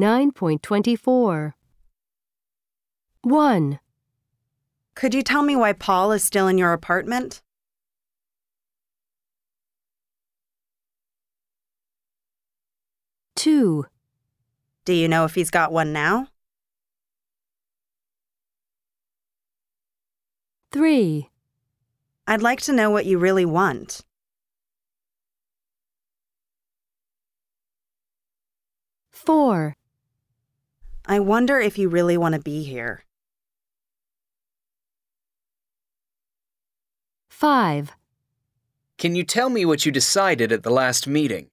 9.24 1, Could you tell me why Paul is still in your apartment? two, Do you know if he's got one now? three, I'd like to know what you really want. four, I wonder if you really want to be here. five, Can you tell me what you decided at the last meeting?